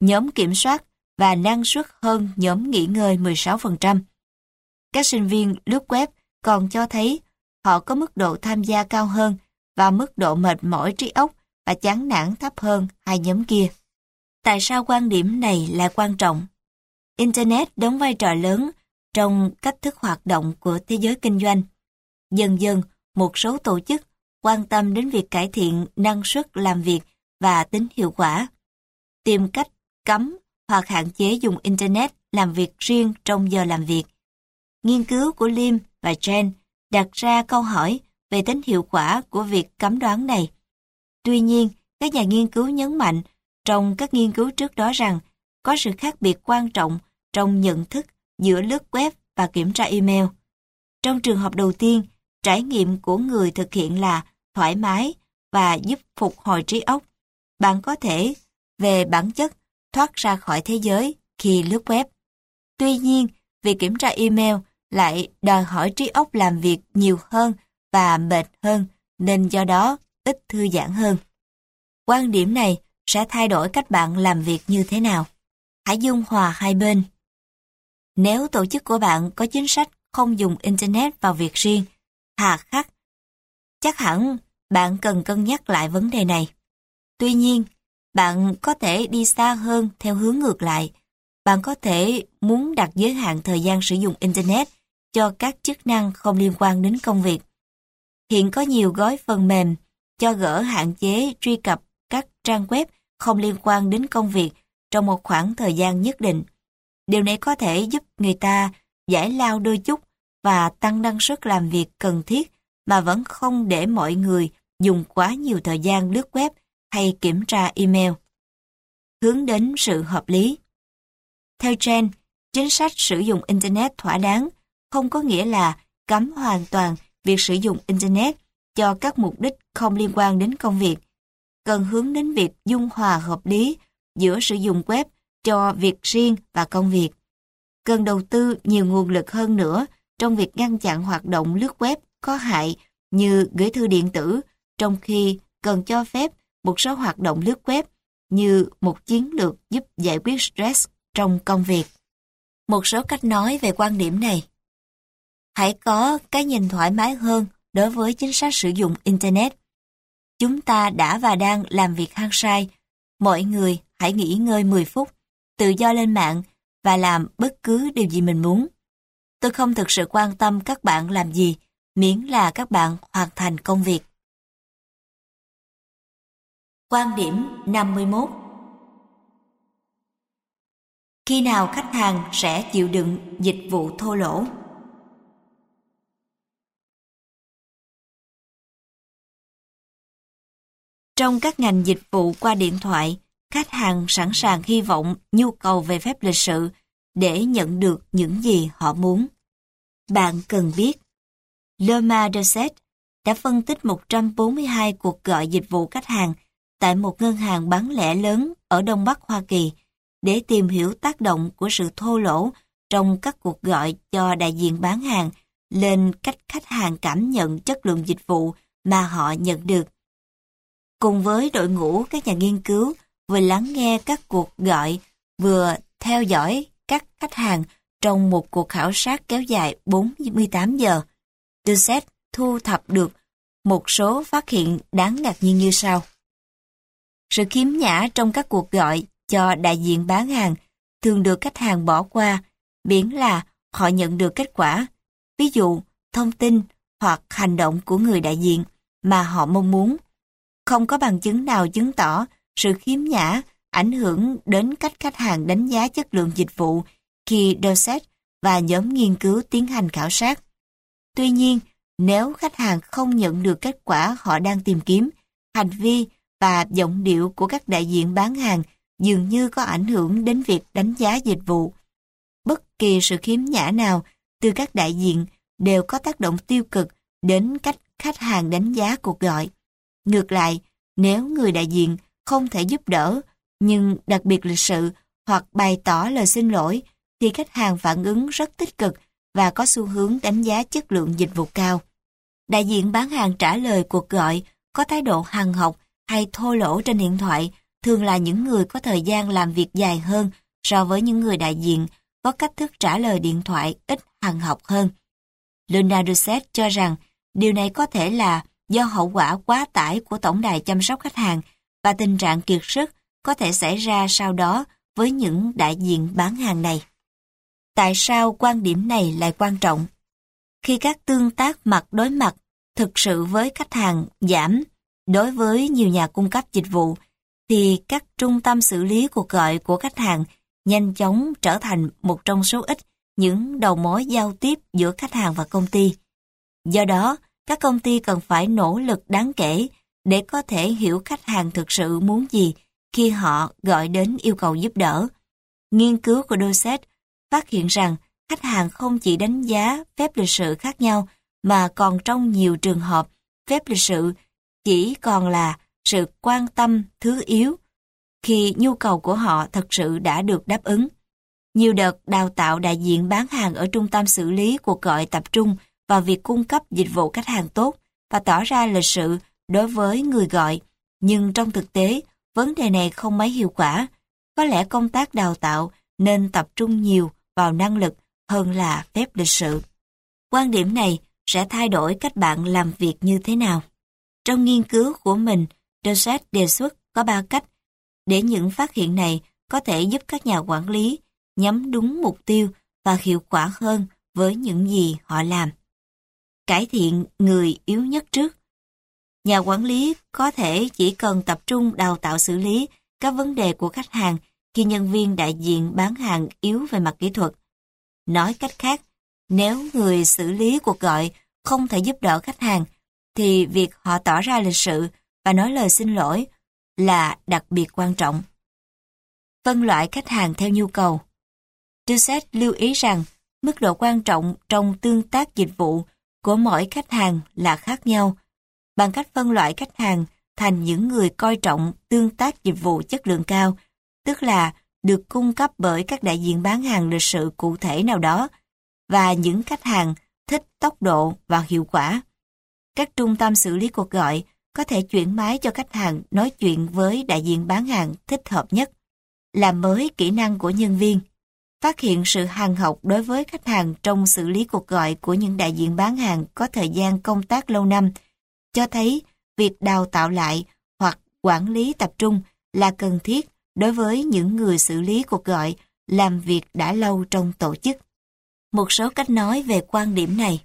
Nhóm kiểm soát và năng suất hơn nhóm nghỉ ngơi 16%. Các sinh viên lướt web còn cho thấy họ có mức độ tham gia cao hơn và mức độ mệt mỏi trí óc và chán nản thấp hơn hai nhóm kia. Tại sao quan điểm này là quan trọng? Internet đóng vai trò lớn trong cách thức hoạt động của thế giới kinh doanh. Dần dần, một số tổ chức quan tâm đến việc cải thiện năng suất làm việc và tính hiệu quả. Tìm cách cấm hoặc hạn chế dùng Internet làm việc riêng trong giờ làm việc. Nghiên cứu của Lim và Jen đặt ra câu hỏi về tính hiệu quả của việc cấm đoán này. Tuy nhiên, các nhà nghiên cứu nhấn mạnh trong các nghiên cứu trước đó rằng có sự khác biệt quan trọng trong nhận thức giữa lướt web và kiểm tra email. Trong trường hợp đầu tiên, trải nghiệm của người thực hiện là thoải mái và giúp phục hồi trí óc. Bạn có thể, về bản chất, thoát ra khỏi thế giới khi lướt web. Tuy nhiên, việc kiểm tra email lại đòi hỏi trí óc làm việc nhiều hơn và mệt hơn, nên do đó ít thư giãn hơn. Quan điểm này sẽ thay đổi cách bạn làm việc như thế nào. Hãy dung hòa hai bên. Nếu tổ chức của bạn có chính sách không dùng Internet vào việc riêng, hà khắc, chắc hẳn bạn cần cân nhắc lại vấn đề này. Tuy nhiên, bạn có thể đi xa hơn theo hướng ngược lại. Bạn có thể muốn đặt giới hạn thời gian sử dụng Internet cho các chức năng không liên quan đến công việc. Hiện có nhiều gói phần mềm cho gỡ hạn chế truy cập các trang web không liên quan đến công việc trong một khoảng thời gian nhất định. Điều này có thể giúp người ta giải lao đôi chút và tăng năng suất làm việc cần thiết mà vẫn không để mọi người dùng quá nhiều thời gian lướt web hay kiểm tra email. Hướng đến sự hợp lý Theo Jen, chính sách sử dụng Internet thỏa đáng không có nghĩa là cấm hoàn toàn việc sử dụng Internet cho các mục đích không liên quan đến công việc. Cần hướng đến việc dung hòa hợp lý giữa sử dụng web cho việc riêng và công việc. Cần đầu tư nhiều nguồn lực hơn nữa trong việc ngăn chặn hoạt động lướt web có hại như gửi thư điện tử, trong khi cần cho phép một số hoạt động lướt web như một chiến lược giúp giải quyết stress trong công việc. Một số cách nói về quan điểm này. Hãy có cái nhìn thoải mái hơn đối với chính sách sử dụng Internet. Chúng ta đã và đang làm việc hăng sai. Mọi người hãy nghỉ ngơi 10 phút, tự do lên mạng và làm bất cứ điều gì mình muốn. Tôi không thực sự quan tâm các bạn làm gì, miễn là các bạn hoàn thành công việc. Quan điểm 51 Khi nào khách hàng sẽ chịu đựng dịch vụ thô lỗ? Trong các ngành dịch vụ qua điện thoại, khách hàng sẵn sàng hy vọng nhu cầu về phép lịch sự để nhận được những gì họ muốn. Bạn cần biết, Loma Dorset đã phân tích 142 cuộc gọi dịch vụ khách hàng tại một ngân hàng bán lẻ lớn ở Đông Bắc Hoa Kỳ để tìm hiểu tác động của sự thô lỗ trong các cuộc gọi cho đại diện bán hàng lên cách khách hàng cảm nhận chất lượng dịch vụ mà họ nhận được. Cùng với đội ngũ các nhà nghiên cứu vừa lắng nghe các cuộc gọi, vừa theo dõi các khách hàng trong một cuộc khảo sát kéo dài 48 giờ. Dusset thu thập được một số phát hiện đáng ngạc nhiên như sau. Sự khiếm nhã trong các cuộc gọi cho đại diện bán hàng thường được khách hàng bỏ qua, miễn là họ nhận được kết quả, ví dụ thông tin hoặc hành động của người đại diện mà họ mong muốn. Không có bằng chứng nào chứng tỏ sự khiếm nhã ảnh hưởng đến cách khách hàng đánh giá chất lượng dịch vụ khi Dorset và nhóm nghiên cứu tiến hành khảo sát. Tuy nhiên, nếu khách hàng không nhận được kết quả họ đang tìm kiếm, hành vi và giọng điệu của các đại diện bán hàng dường như có ảnh hưởng đến việc đánh giá dịch vụ. Bất kỳ sự khiếm nhã nào từ các đại diện đều có tác động tiêu cực đến cách khách hàng đánh giá cuộc gọi. Ngược lại, nếu người đại diện không thể giúp đỡ, nhưng đặc biệt lịch sự hoặc bày tỏ lời xin lỗi, thì khách hàng phản ứng rất tích cực và có xu hướng đánh giá chất lượng dịch vụ cao. Đại diện bán hàng trả lời cuộc gọi có thái độ hằng học hay thô lỗ trên điện thoại thường là những người có thời gian làm việc dài hơn so với những người đại diện có cách thức trả lời điện thoại ít hằng học hơn. Luna Doucette cho rằng điều này có thể là do hậu quả quá tải của tổng đài chăm sóc khách hàng và tình trạng kiệt sức có thể xảy ra sau đó với những đại diện bán hàng này. Tại sao quan điểm này lại quan trọng? Khi các tương tác mặt đối mặt thực sự với khách hàng giảm đối với nhiều nhà cung cấp dịch vụ, thì các trung tâm xử lý cuộc gọi của khách hàng nhanh chóng trở thành một trong số ít những đầu mối giao tiếp giữa khách hàng và công ty. Do đó, các công ty cần phải nỗ lực đáng kể để có thể hiểu khách hàng thực sự muốn gì khi họ gọi đến yêu cầu giúp đỡ. Nghiên cứu của Dorset phát hiện rằng khách hàng không chỉ đánh giá phép lịch sự khác nhau mà còn trong nhiều trường hợp, phép lịch sự chỉ còn là sự quan tâm thứ yếu khi nhu cầu của họ thật sự đã được đáp ứng. Nhiều đợt đào tạo đại diện bán hàng ở trung tâm xử lý cuộc gọi tập trung vào việc cung cấp dịch vụ khách hàng tốt và tỏ ra lịch sự đối với người gọi. Nhưng trong thực tế, vấn đề này không mấy hiệu quả. Có lẽ công tác đào tạo nên tập trung nhiều vào năng lực hơn là phép lịch sự. Quan điểm này sẽ thay đổi cách bạn làm việc như thế nào. Trong nghiên cứu của mình, Dosset đề xuất có 3 cách để những phát hiện này có thể giúp các nhà quản lý nhắm đúng mục tiêu và hiệu quả hơn với những gì họ làm. Cải thiện người yếu nhất trước. Nhà quản lý có thể chỉ cần tập trung đào tạo xử lý các vấn đề của khách hàng khi nhân viên đại diện bán hàng yếu về mặt kỹ thuật. Nói cách khác, nếu người xử lý cuộc gọi không thể giúp đỡ khách hàng, thì việc họ tỏ ra lịch sự và nói lời xin lỗi là đặc biệt quan trọng. Phân loại khách hàng theo nhu cầu Dusset lưu ý rằng mức độ quan trọng trong tương tác dịch vụ của mỗi khách hàng là khác nhau. Bằng cách phân loại khách hàng thành những người coi trọng tương tác dịch vụ chất lượng cao, tức là được cung cấp bởi các đại diện bán hàng lịch sự cụ thể nào đó, và những khách hàng thích tốc độ và hiệu quả. Các trung tâm xử lý cuộc gọi có thể chuyển máy cho khách hàng nói chuyện với đại diện bán hàng thích hợp nhất, làm mới kỹ năng của nhân viên, phát hiện sự hàng học đối với khách hàng trong xử lý cuộc gọi của những đại diện bán hàng có thời gian công tác lâu năm, cho thấy việc đào tạo lại hoặc quản lý tập trung là cần thiết đối với những người xử lý cuộc gọi làm việc đã lâu trong tổ chức. Một số cách nói về quan điểm này.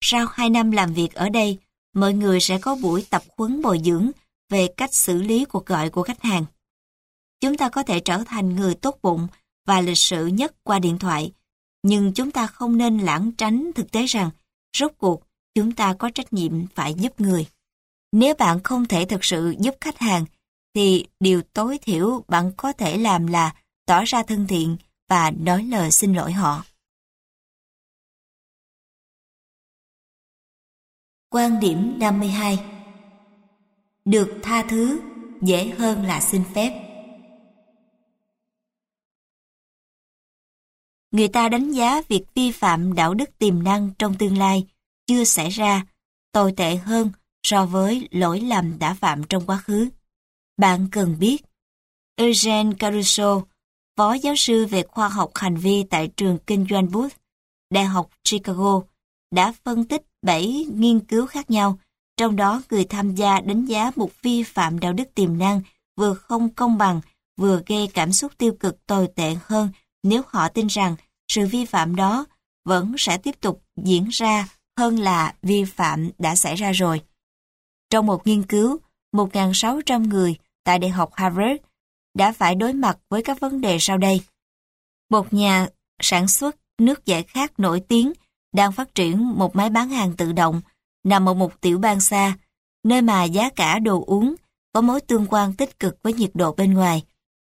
Sau 2 năm làm việc ở đây, mọi người sẽ có buổi tập huấn bồi dưỡng về cách xử lý cuộc gọi của khách hàng. Chúng ta có thể trở thành người tốt bụng và lịch sự nhất qua điện thoại, nhưng chúng ta không nên lãng tránh thực tế rằng rốt cuộc chúng ta có trách nhiệm phải giúp người. Nếu bạn không thể thực sự giúp khách hàng, thì điều tối thiểu bạn có thể làm là tỏ ra thân thiện và nói lời xin lỗi họ. Quan điểm 52 Được tha thứ dễ hơn là xin phép. Người ta đánh giá việc vi phạm đạo đức tiềm năng trong tương lai chưa xảy ra tồi tệ hơn so với lỗi lầm đã phạm trong quá khứ. Bạn cần biết, Eugene Caruso, phó giáo sư về khoa học hành vi tại trường kinh doanh Booth, Đại học Chicago, đã phân tích 7 nghiên cứu khác nhau, trong đó người tham gia đánh giá một vi phạm đạo đức tiềm năng vừa không công bằng, vừa gây cảm xúc tiêu cực tồi tệ hơn nếu họ tin rằng sự vi phạm đó vẫn sẽ tiếp tục diễn ra hơn là vi phạm đã xảy ra rồi. Trong một nghiên cứu, 1.600 người tại Đại học Harvard đã phải đối mặt với các vấn đề sau đây. Một nhà sản xuất nước giải khát nổi tiếng đang phát triển một máy bán hàng tự động nằm ở một tiểu bang xa, nơi mà giá cả đồ uống có mối tương quan tích cực với nhiệt độ bên ngoài.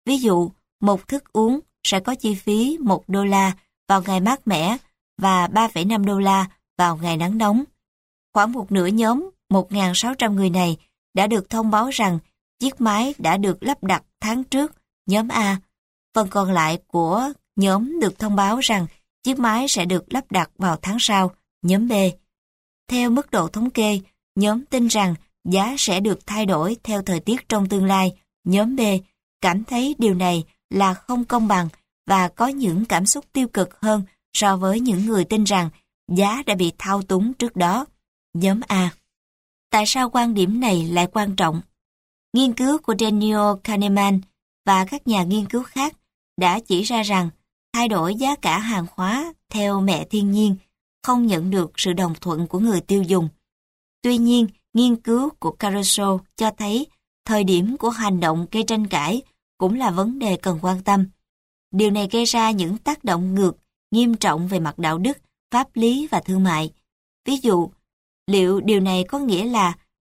Ví dụ, một thức uống sẽ có chi phí 1 đô la vào ngày mát mẻ và 3,5 đô la vào ngày nắng nóng. Khoảng một nửa nhóm 1.600 người này đã được thông báo rằng chiếc máy đã được lắp đặt tháng trước, nhóm A. Phần còn lại của nhóm được thông báo rằng chiếc máy sẽ được lắp đặt vào tháng sau, nhóm B. Theo mức độ thống kê, nhóm tin rằng giá sẽ được thay đổi theo thời tiết trong tương lai, nhóm B cảm thấy điều này là không công bằng và có những cảm xúc tiêu cực hơn so với những người tin rằng giá đã bị thao túng trước đó. Nhóm A Tại sao quan điểm này lại quan trọng? Nghiên cứu của Daniel Kahneman và các nhà nghiên cứu khác đã chỉ ra rằng thay đổi giá cả hàng hóa theo mẹ thiên nhiên không nhận được sự đồng thuận của người tiêu dùng. Tuy nhiên, nghiên cứu của Caruso cho thấy thời điểm của hành động gây tranh cãi cũng là vấn đề cần quan tâm. Điều này gây ra những tác động ngược, nghiêm trọng về mặt đạo đức, pháp lý và thương mại. Ví dụ, Liệu điều này có nghĩa là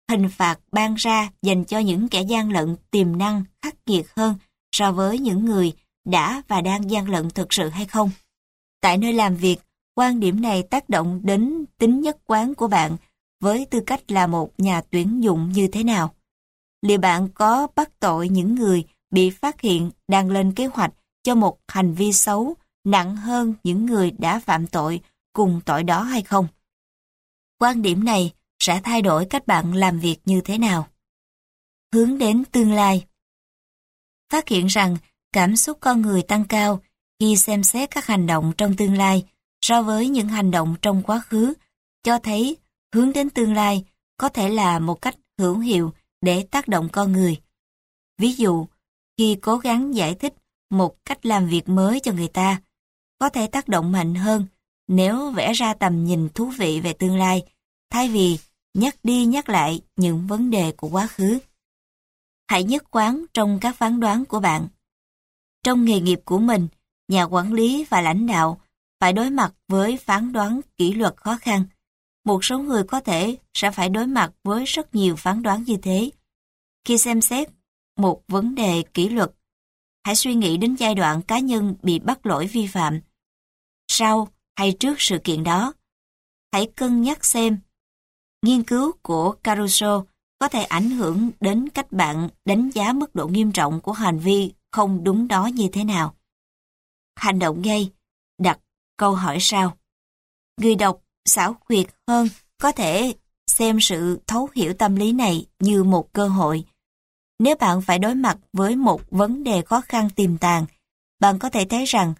hình phạt ban ra dành cho những kẻ gian lận tiềm năng khắc nghiệt hơn so với những người đã và đang gian lận thực sự hay không? Tại nơi làm việc, quan điểm này tác động đến tính nhất quán của bạn với tư cách là một nhà tuyển dụng như thế nào? Liệu bạn có bắt tội những người bị phát hiện đang lên kế hoạch cho một hành vi xấu nặng hơn những người đã phạm tội cùng tội đó hay không? Quan điểm này sẽ thay đổi cách bạn làm việc như thế nào. Hướng đến tương lai Phát hiện rằng cảm xúc con người tăng cao khi xem xét các hành động trong tương lai so với những hành động trong quá khứ, cho thấy hướng đến tương lai có thể là một cách hữu hiệu để tác động con người. Ví dụ, khi cố gắng giải thích một cách làm việc mới cho người ta, có thể tác động mạnh hơn nếu vẽ ra tầm nhìn thú vị về tương lai, thay vì nhắc đi nhắc lại những vấn đề của quá khứ. Hãy nhất quán trong các phán đoán của bạn. Trong nghề nghiệp của mình, nhà quản lý và lãnh đạo phải đối mặt với phán đoán kỷ luật khó khăn. Một số người có thể sẽ phải đối mặt với rất nhiều phán đoán như thế. Khi xem xét một vấn đề kỷ luật, hãy suy nghĩ đến giai đoạn cá nhân bị bắt lỗi vi phạm. Sau hay trước sự kiện đó, hãy cân nhắc xem nghiên cứu của Caruso có thể ảnh hưởng đến cách bạn đánh giá mức độ nghiêm trọng của hành vi không đúng đó như thế nào. Hành động ngay, đặt câu hỏi sau. Người đọc xảo quyệt hơn có thể xem sự thấu hiểu tâm lý này như một cơ hội. Nếu bạn phải đối mặt với một vấn đề khó khăn tiềm tàng, bạn có thể thấy rằng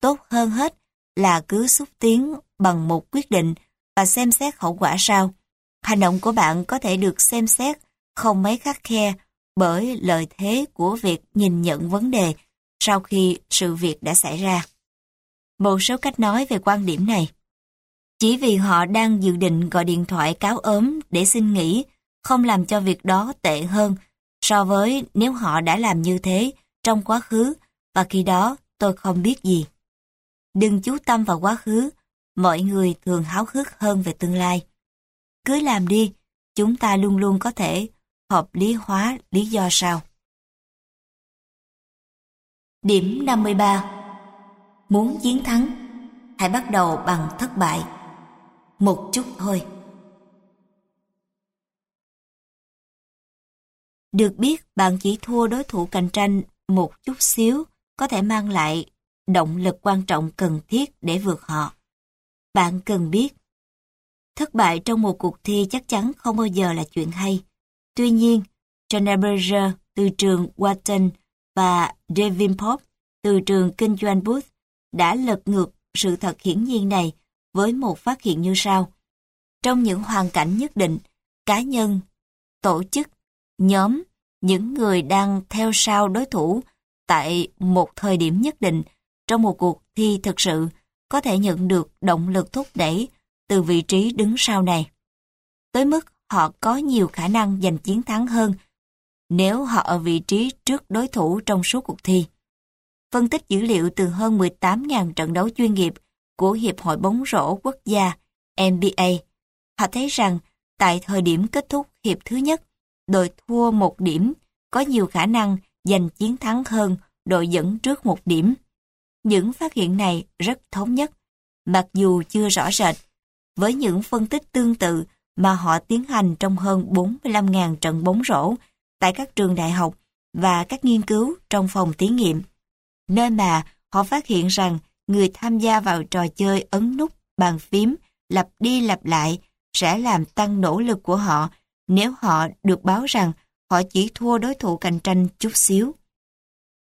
tốt hơn hết là cứ xúc tiến bằng một quyết định và xem xét hậu quả sau. Hành động của bạn có thể được xem xét không mấy khắc khe bởi lợi thế của việc nhìn nhận vấn đề sau khi sự việc đã xảy ra. Một số cách nói về quan điểm này. Chỉ vì họ đang dự định gọi điện thoại cáo ốm để xin nghỉ, không làm cho việc đó tệ hơn so với nếu họ đã làm như thế trong quá khứ và khi đó tôi không biết gì. Đừng chú tâm vào quá khứ, mọi người thường háo hức hơn về tương lai. Cứ làm đi, chúng ta luôn luôn có thể hợp lý hóa lý do sau. Điểm 53 Muốn chiến thắng, hãy bắt đầu bằng thất bại. Một chút thôi. Được biết, bạn chỉ thua đối thủ cạnh tranh một chút xíu có thể mang lại động lực quan trọng cần thiết để vượt họ. Bạn cần biết, thất bại trong một cuộc thi chắc chắn không bao giờ là chuyện hay. Tuy nhiên, John Berger từ trường Wharton và Devin Pop từ trường kinh doanh Booth đã lật ngược sự thật hiển nhiên này với một phát hiện như sau. Trong những hoàn cảnh nhất định, cá nhân, tổ chức, nhóm, những người đang theo sau đối thủ tại một thời điểm nhất định trong một cuộc thi thực sự có thể nhận được động lực thúc đẩy từ vị trí đứng sau này. Tới mức họ có nhiều khả năng giành chiến thắng hơn nếu họ ở vị trí trước đối thủ trong suốt cuộc thi. Phân tích dữ liệu từ hơn 18.000 trận đấu chuyên nghiệp của Hiệp hội bóng rổ quốc gia NBA, họ thấy rằng tại thời điểm kết thúc hiệp thứ nhất, đội thua một điểm có nhiều khả năng giành chiến thắng hơn đội dẫn trước một điểm. Những phát hiện này rất thống nhất, mặc dù chưa rõ rệt, với những phân tích tương tự mà họ tiến hành trong hơn 45.000 trận bóng rổ tại các trường đại học và các nghiên cứu trong phòng thí nghiệm, nơi mà họ phát hiện rằng người tham gia vào trò chơi ấn nút bàn phím lặp đi lặp lại sẽ làm tăng nỗ lực của họ nếu họ được báo rằng họ chỉ thua đối thủ cạnh tranh chút xíu.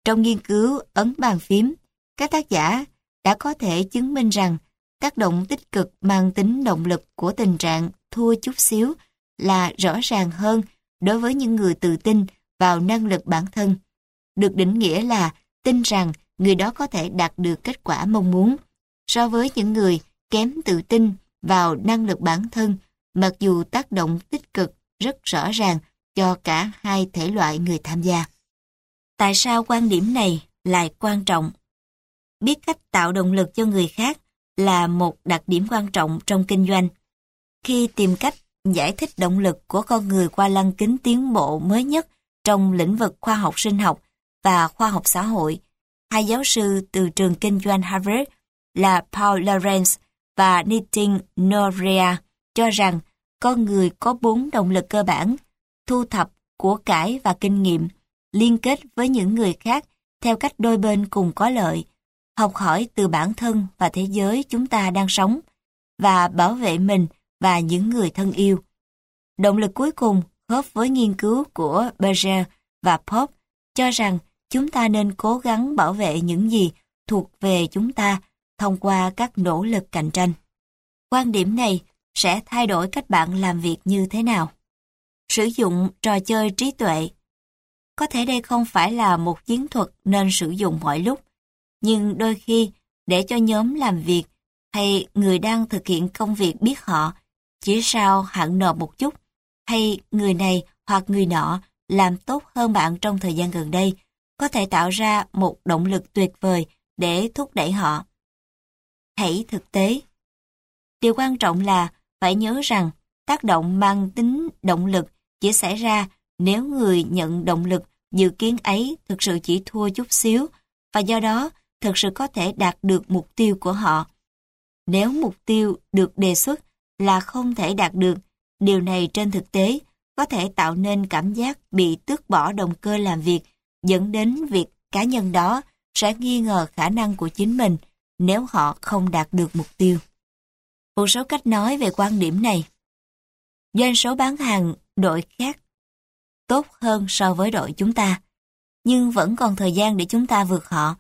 Trong nghiên cứu ấn bàn phím, các tác giả đã có thể chứng minh rằng tác động tích cực mang tính động lực của tình trạng thua chút xíu là rõ ràng hơn đối với những người tự tin vào năng lực bản thân. Được định nghĩa là tin rằng người đó có thể đạt được kết quả mong muốn so với những người kém tự tin vào năng lực bản thân mặc dù tác động tích cực rất rõ ràng cho cả hai thể loại người tham gia. Tại sao quan điểm này lại quan trọng? Biết cách tạo động lực cho người khác là một đặc điểm quan trọng trong kinh doanh. khi tìm cách giải thích động lực của con người qua lăng kính tiến bộ mới nhất trong lĩnh vực khoa học sinh học và khoa học xã hội. Hai giáo sư từ trường kinh doanh Harvard là Paul Lawrence và Nitin Noria cho rằng con người có bốn động lực cơ bản, thu thập của cải và kinh nghiệm, liên kết với những người khác theo cách đôi bên cùng có lợi, học hỏi từ bản thân và thế giới chúng ta đang sống, và bảo vệ mình và những người thân yêu. Động lực cuối cùng khớp với nghiên cứu của Berger và Pope cho rằng chúng ta nên cố gắng bảo vệ những gì thuộc về chúng ta thông qua các nỗ lực cạnh tranh. Quan điểm này sẽ thay đổi cách bạn làm việc như thế nào. Sử dụng trò chơi trí tuệ Có thể đây không phải là một chiến thuật nên sử dụng mọi lúc, nhưng đôi khi để cho nhóm làm việc hay người đang thực hiện công việc biết họ chỉ sao hạn nộp một chút hay người này hoặc người nọ làm tốt hơn bạn trong thời gian gần đây có thể tạo ra một động lực tuyệt vời để thúc đẩy họ. Hãy thực tế. Điều quan trọng là phải nhớ rằng tác động mang tính động lực chỉ xảy ra nếu người nhận động lực dự kiến ấy thực sự chỉ thua chút xíu và do đó thực sự có thể đạt được mục tiêu của họ. Nếu mục tiêu được đề xuất là không thể đạt được, điều này trên thực tế có thể tạo nên cảm giác bị tước bỏ động cơ làm việc dẫn đến việc cá nhân đó sẽ nghi ngờ khả năng của chính mình nếu họ không đạt được mục tiêu. Một số cách nói về quan điểm này. Doanh số bán hàng đội khác tốt hơn so với đội chúng ta, nhưng vẫn còn thời gian để chúng ta vượt họ.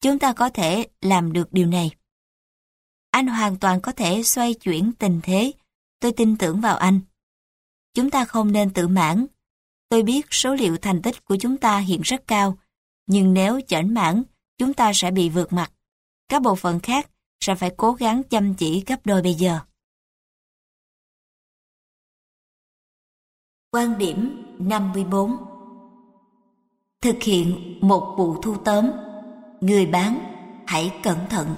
Chúng ta có thể làm được điều này. Anh hoàn toàn có thể xoay chuyển tình thế. Tôi tin tưởng vào anh. Chúng ta không nên tự mãn. Tôi biết số liệu thành tích của chúng ta hiện rất cao, nhưng nếu chảnh mãn, chúng ta sẽ bị vượt mặt. Các bộ phận khác sẽ phải cố gắng chăm chỉ gấp đôi bây giờ. Quan điểm 54 Thực hiện một vụ thu tóm, người bán hãy cẩn thận.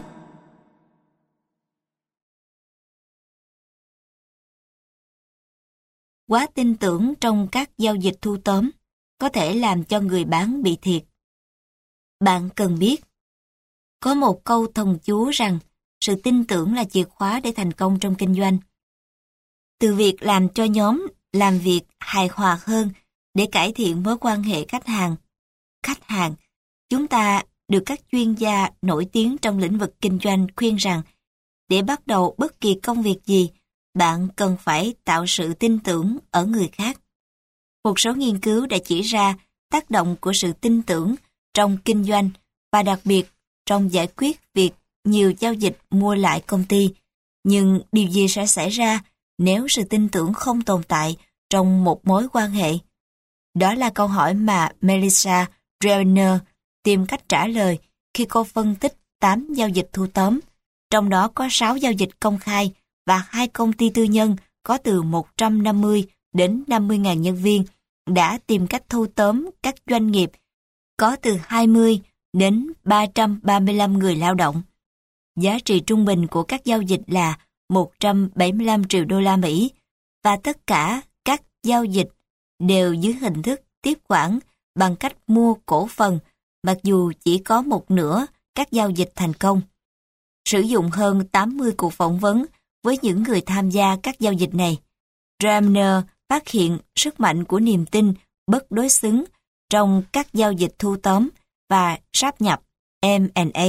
Quá tin tưởng trong các giao dịch thu tóm có thể làm cho người bán bị thiệt. Bạn cần biết, có một câu thần chú rằng sự tin tưởng là chìa khóa để thành công trong kinh doanh. Từ việc làm cho nhóm làm việc hài hòa hơn để cải thiện mối quan hệ khách hàng. Khách hàng, chúng ta được các chuyên gia nổi tiếng trong lĩnh vực kinh doanh khuyên rằng để bắt đầu bất kỳ công việc gì, bạn cần phải tạo sự tin tưởng ở người khác. Một số nghiên cứu đã chỉ ra tác động của sự tin tưởng trong kinh doanh và đặc biệt trong giải quyết việc nhiều giao dịch mua lại công ty. Nhưng điều gì sẽ xảy ra nếu sự tin tưởng không tồn tại trong một mối quan hệ? Đó là câu hỏi mà Melissa Reiner tìm cách trả lời khi cô phân tích 8 giao dịch thu tóm, trong đó có 6 giao dịch công khai và hai công ty tư nhân có từ 150 đến 50.000 nhân viên đã tìm cách thu tóm các doanh nghiệp có từ 20 đến 335 người lao động. Giá trị trung bình của các giao dịch là 175 triệu đô la Mỹ và tất cả các giao dịch đều dưới hình thức tiếp quản bằng cách mua cổ phần, mặc dù chỉ có một nửa các giao dịch thành công. Sử dụng hơn 80 cuộc phỏng vấn với những người tham gia các giao dịch này. Dramner phát hiện sức mạnh của niềm tin bất đối xứng trong các giao dịch thu tóm và sáp nhập M&A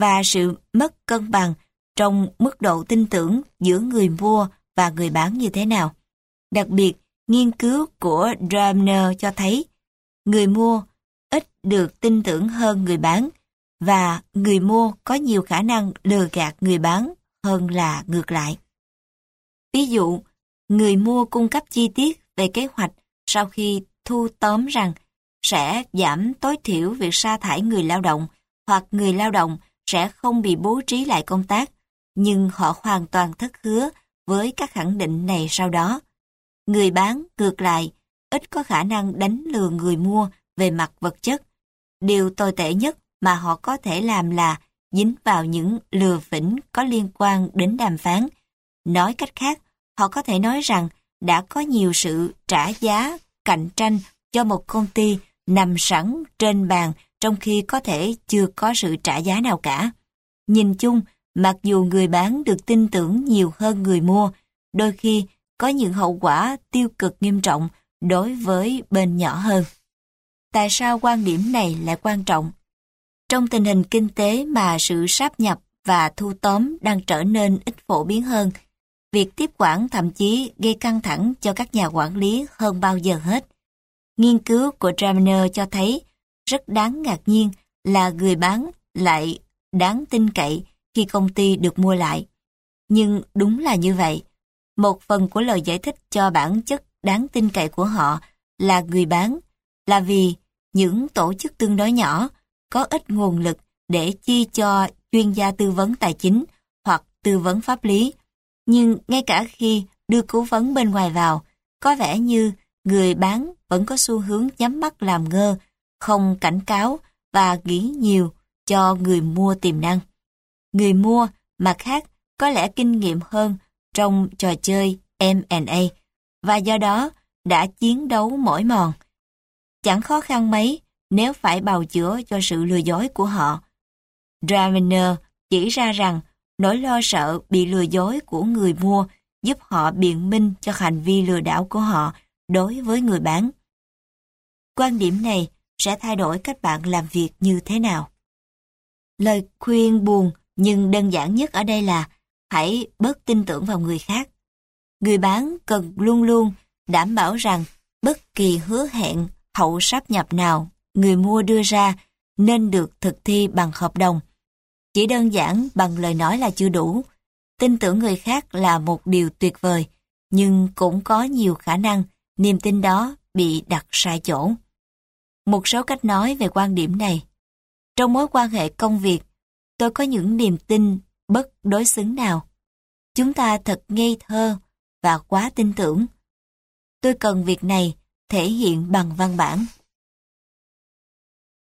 và sự mất cân bằng trong mức độ tin tưởng giữa người mua và người bán như thế nào. Đặc biệt, nghiên cứu của Dramner cho thấy người mua ít được tin tưởng hơn người bán và người mua có nhiều khả năng lừa gạt người bán hơn là ngược lại. Ví dụ, người mua cung cấp chi tiết về kế hoạch sau khi thu tóm rằng sẽ giảm tối thiểu việc sa thải người lao động hoặc người lao động sẽ không bị bố trí lại công tác, nhưng họ hoàn toàn thất hứa với các khẳng định này sau đó. Người bán, ngược lại, ít có khả năng đánh lừa người mua về mặt vật chất. Điều tồi tệ nhất mà họ có thể làm là dính vào những lừa phỉnh có liên quan đến đàm phán. Nói cách khác, họ có thể nói rằng đã có nhiều sự trả giá cạnh tranh cho một công ty nằm sẵn trên bàn trong khi có thể chưa có sự trả giá nào cả. Nhìn chung, mặc dù người bán được tin tưởng nhiều hơn người mua, đôi khi có những hậu quả tiêu cực nghiêm trọng đối với bên nhỏ hơn. Tại sao quan điểm này lại quan trọng? Trong tình hình kinh tế mà sự sáp nhập và thu tóm đang trở nên ít phổ biến hơn, việc tiếp quản thậm chí gây căng thẳng cho các nhà quản lý hơn bao giờ hết. Nghiên cứu của Dramner cho thấy rất đáng ngạc nhiên là người bán lại đáng tin cậy khi công ty được mua lại. Nhưng đúng là như vậy. Một phần của lời giải thích cho bản chất đáng tin cậy của họ là người bán, là vì những tổ chức tương đối nhỏ có ít nguồn lực để chi cho chuyên gia tư vấn tài chính hoặc tư vấn pháp lý. Nhưng ngay cả khi đưa cố vấn bên ngoài vào, có vẻ như người bán vẫn có xu hướng nhắm mắt làm ngơ, không cảnh cáo và nghĩ nhiều cho người mua tiềm năng. Người mua, mặt khác, có lẽ kinh nghiệm hơn trong trò chơi M&A và do đó đã chiến đấu mỏi mòn. Chẳng khó khăn mấy nếu phải bào chữa cho sự lừa dối của họ. Draminer chỉ ra rằng nỗi lo sợ bị lừa dối của người mua giúp họ biện minh cho hành vi lừa đảo của họ đối với người bán. Quan điểm này sẽ thay đổi cách bạn làm việc như thế nào. Lời khuyên buồn nhưng đơn giản nhất ở đây là hãy bớt tin tưởng vào người khác. Người bán cần luôn luôn đảm bảo rằng bất kỳ hứa hẹn hậu sáp nhập nào người mua đưa ra nên được thực thi bằng hợp đồng. Chỉ đơn giản bằng lời nói là chưa đủ. Tin tưởng người khác là một điều tuyệt vời, nhưng cũng có nhiều khả năng niềm tin đó bị đặt sai chỗ. Một số cách nói về quan điểm này. Trong mối quan hệ công việc, tôi có những niềm tin bất đối xứng nào. Chúng ta thật ngây thơ và quá tin tưởng. Tôi cần việc này thể hiện bằng văn bản.